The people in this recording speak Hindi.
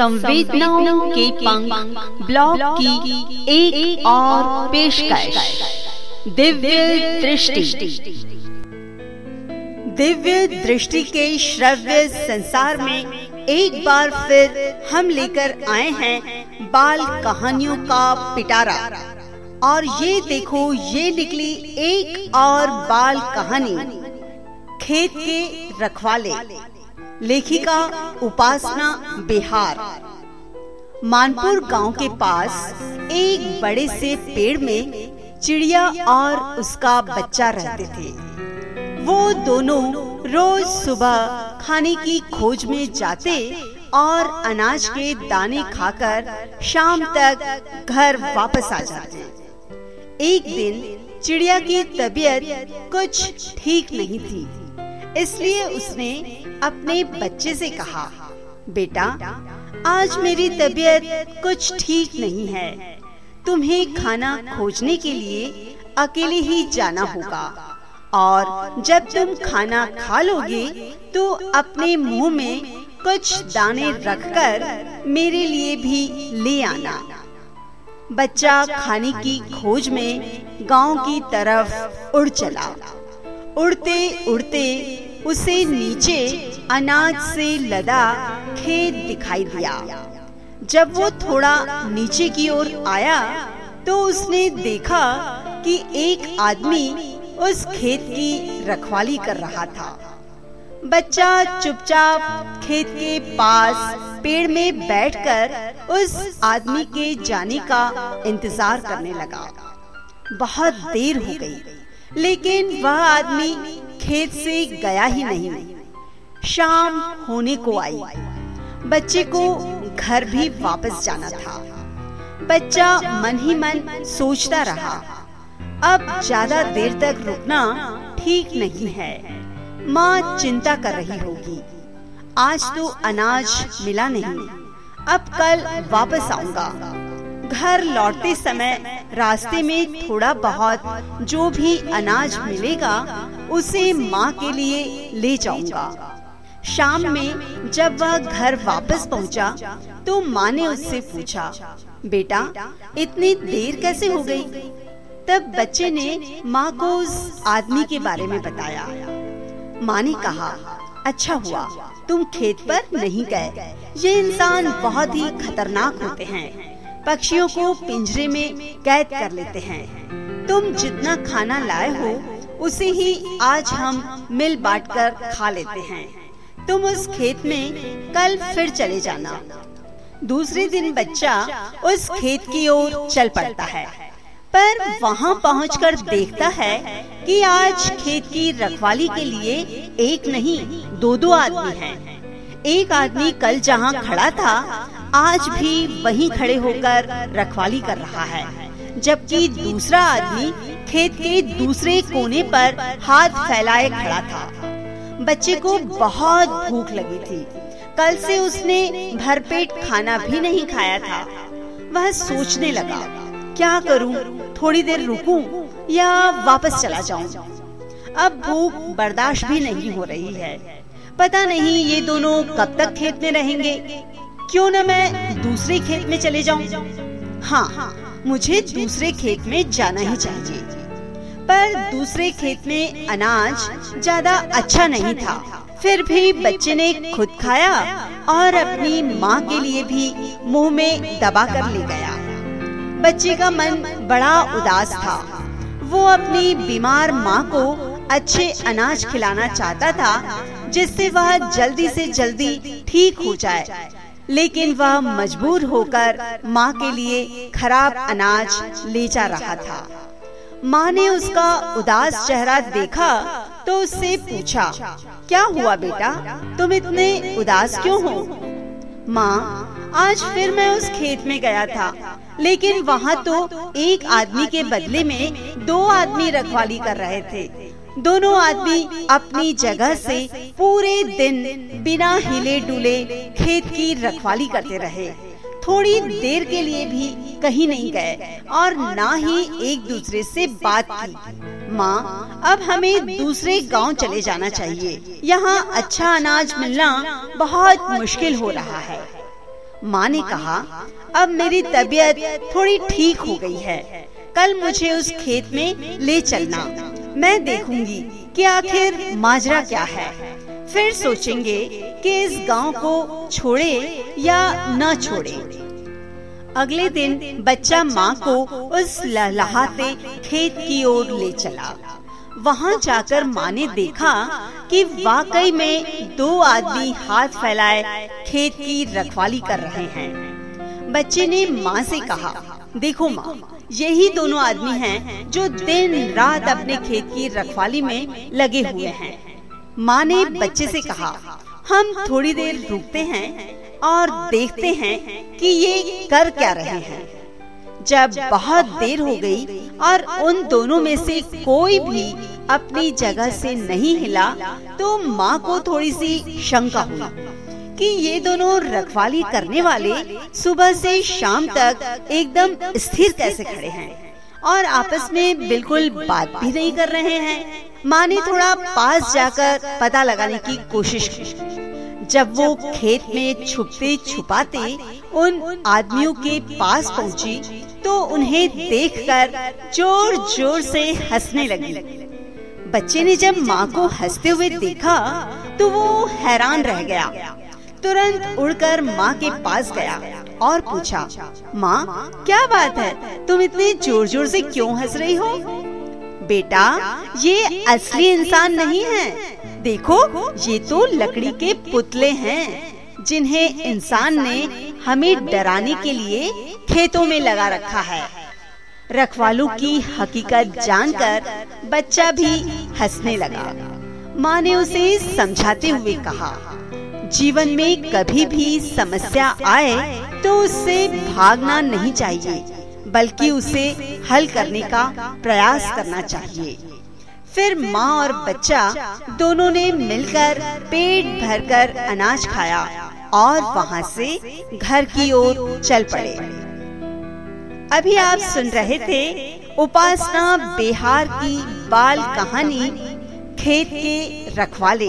संवेदनाओं के पंख ब्लॉग की एक, एक और पेशकश। दिव्य दृष्टि। दिव्य दृष्टि के श्रव्य संसार में एक बार फिर हम लेकर आए हैं बाल कहानियों का पिटारा। और ये देखो ये निकली एक और बाल कहानी खेत के रखवाले। लेखिका उपासना बिहार। मानपुर गाँव के पास एक बड़े से पेड़ में चिड़िया और उसका बच्चा रहते थे। वो दोनों रोज सुबह खाने की खोज में जाते और अनाज के दाने खाकर शाम तक घर वापस आ जाते। एक दिन चिड़िया की तबीयत कुछ ठीक नहीं थी। इसलिए उसने अपने बच्चे से कहा, बेटा, आज मेरी तबीयत कुछ ठीक नहीं है। तुम्हें खाना खोजने के लिए अकेले ही जाना होगा। और जब तुम खाना खा लोगे तो अपने मुँह में कुछ दाने रखकर मेरे लिए भी ले आना। बच्चा खाने की खोज में गाँव की तरफ़ उड़ चला। उड़ते उड़ते उसे नीचे अनाज से लदा खेत दिखाई दिया। जब वो थोड़ा नीचे की ओर आया तो उसने देखा कि एक आदमी उस खेत की रखवाली कर रहा था। बच्चा चुपचाप खेत के पास पेड़ में बैठकर उस आदमी के जाने का इंतज़ार करने लगा। बहुत देर हो गई। लेकिन वह आदमी खेत से गया ही नहीं। शाम होने को आई। बच्चे को घर भी वापस जाना था। बच्चा मन ही मन सोचता रहा, अब ज़्यादा देर तक रुकना ठीक नहीं है। माँ चिंता कर रही होगी। आज तो अनाज मिला नहीं। अब कल वापस आऊँगा। घर लौटते समय रास्ते में थोड़ा बहुत जो भी अनाज मिलेगा, उसे माँ के लिए ले जाऊँगा। शाम में जब वह घर वापस पहुँचा तो माँ ने उससे पूछा, बेटा, इतनी देर कैसे हो गई? तब बच्चे ने माँ को उस आदमी के बारे में बताया। माँ ने कहा अच्छा हुआ, तुम खेत पर नहीं गए। ये इंसान बहुत ही खतरनाक होते हैं। पक्षियों को पिंजरे में कैद कर लेते हैं। तुम जितना खाना लाए हो, उसे ही आज हम मिल बांट कर खा लेते हैं। तुम उस खेत में कल फिर चले जाना। दूसरे दिन बच्चा उस खेत की ओर चल पड़ता है। पर वहाँ पहुँच देखता है कि आज खेत की रखवाली के लिए एक नहीं दो दो आदमी हैं। एक आदमी कल जहाँ खड़ा था आज भी वहीं खड़े होकर रखवाली कर रहा है, जबकि दूसरा आदमी खेत के दूसरे कोने पर हाथ फैलाए खड़ा था। बच्चे को बहुत भूख लगी थी। कल से उसने भरपेट खाना भी नहीं खाया था। वह सोचने लगा, क्या करूँ? थोड़ी देर रुकूं या वापस चला जाऊँ? अब भूख बर्दाश्त भी नहीं हो रही है। पता नहीं ये दोनों कब तक खेत में रहेंगे। क्यों न मैं दूसरे खेत में चले जाऊँ? हाँ मुझे दूसरे खेत में जाना ही चाहिए। पर दूसरे खेत में अनाज ज़्यादा अच्छा नहीं था। फिर भी बच्चे ने खुद खाया और अपनी माँ के लिए भी मुँह में दबा कर ले गया। बच्चे का मन बड़ा उदास था। वो अपनी बीमार माँ को अच्छे अनाज खिलाना चाहता था, जिससे वह जल्दी से जल्दी ठीक हो जाए। लेकिन वह मजबूर होकर माँ के लिए खराब अनाज ले जा रहा था। माँ ने उसका उदास चेहरा देखा तो उससे पूछा, क्या हुआ बेटा? तुम इतने उदास क्यों हो? माँ, आज फिर मैं उस खेत में गया था, लेकिन वहाँ तो एक आदमी के बदले में दो आदमी रखवाली कर रहे थे। दोनों आदमी अपनी जगह से पूरे दिन बिना हिले डुले खेत की रखवाली करते रहे। थोड़ी देर के लिए भी कहीं नहीं गए और ना ही एक दूसरे से बात की। माँ, अब हमें दूसरे गाँव चले जाना चाहिए। यहाँ अच्छा अनाज मिलना बहुत मुश्किल हो रहा है। माँ ने कहा, अब मेरी तबीयत थोड़ी ठीक हो गई है। कल मुझे उस खेत में ले चलना। मैं देखूँगी कि आखिर माजरा क्या है। फिर सोचेंगे कि इस गाँव को छोड़े या न छोड़े। अगले दिन बच्चा माँ को उस लहलहाते खेत की ओर ले चला। वहाँ जाकर माँ ने देखा कि वाकई में दो आदमी हाथ फैलाए खेत की रखवाली कर रहे हैं। बच्चे ने माँ से कहा, देखो माँ यही दोनों आदमी हैं जो दिन रात अपने खेत की रखवाली में लगे हुए हैं। माँ ने बच्चे से कहा, हम थोड़ी देर रुकते हैं और देखते हैं कि ये कर क्या रहे हैं। जब बहुत देर हो गई और उन दोनों में से कोई भी अपनी जगह से नहीं हिला तो माँ को थोड़ी सी शंका हुई। कि ये दोनों रखवाली करने वाले सुबह से शाम तक एकदम स्थिर कैसे खड़े हैं और आपस में बिल्कुल बात भी नहीं कर रहे हैं। माँ ने थोड़ा पास जाकर पता लगाने की कोशिश की जब वो खेत में छुपते छुपाते उन आदमियों के पास पहुँची, तो उन्हें देखकर ज़ोर ज़ोर से हंसने लगी। बच्चे ने जब माँ को हँसते हुए देखा तो वो हैरान रह गया। तुरंत उड़कर माँ के पास गया और पूछा, माँ, क्या बात है? तुम इतने ज़ोर ज़ोर से क्यों हंस रही हो? बेटा, ये असली इंसान नहीं है। देखो, ये तो लकड़ी के पुतले हैं, जिन्हें इंसान ने हमें डराने के लिए खेतों में लगा रखा है। रखवालों की हकीकत जानकर बच्चा भी हंसने लगा। माँ ने उसे समझाते हुए कहा जीवन में कभी भी समस्या आए तो उससे भागना नहीं चाहिए, बल्कि उसे हल करने का प्रयास करना चाहिए। फिर माँ और बच्चा दोनों ने मिलकर पेट भरकर अनाज खाया और वहाँ से घर की ओर चल पड़े। अभी आप सुन रहे थे उपासना बिहार की बाल कहानी, खेत के रखवाले।